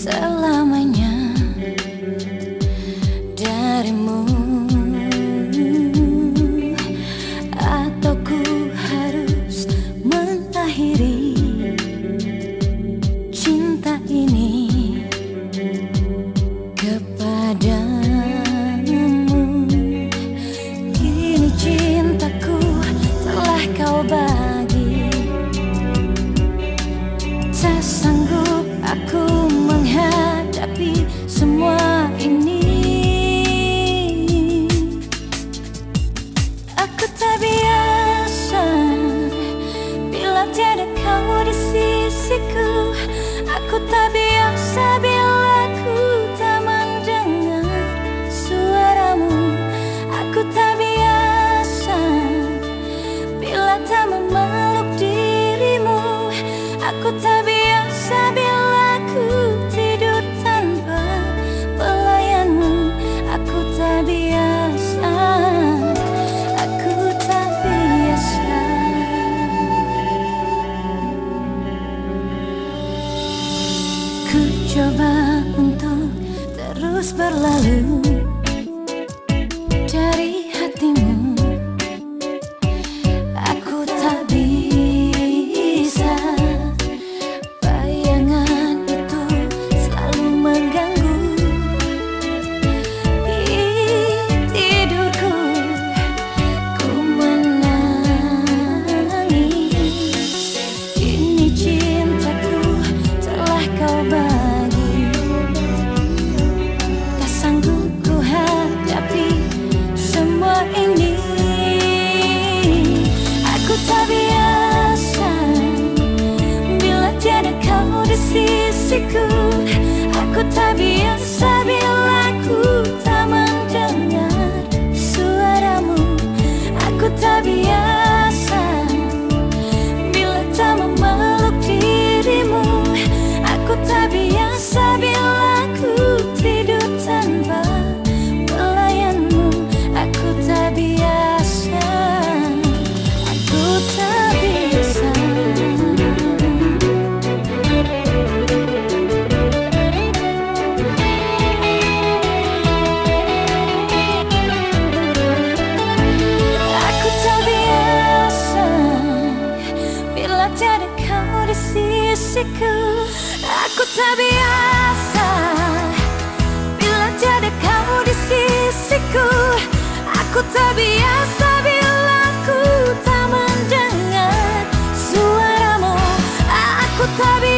selamanya darimu atau ku harus mengakhiri cinta ini kepadamu kini cintaku telah kau bawa. Aku tak biasa bila ku tak mendengar suaramu. Aku tak biasa bila tak memeluk dirimu. Aku tak Coba untuk terus berlalu. 旅 kau di sisiku. Aku tak biasa Bila tiada kau di sisiku. Aku tak biasa bila ku tak mendengar suaramu. Aku tak biasa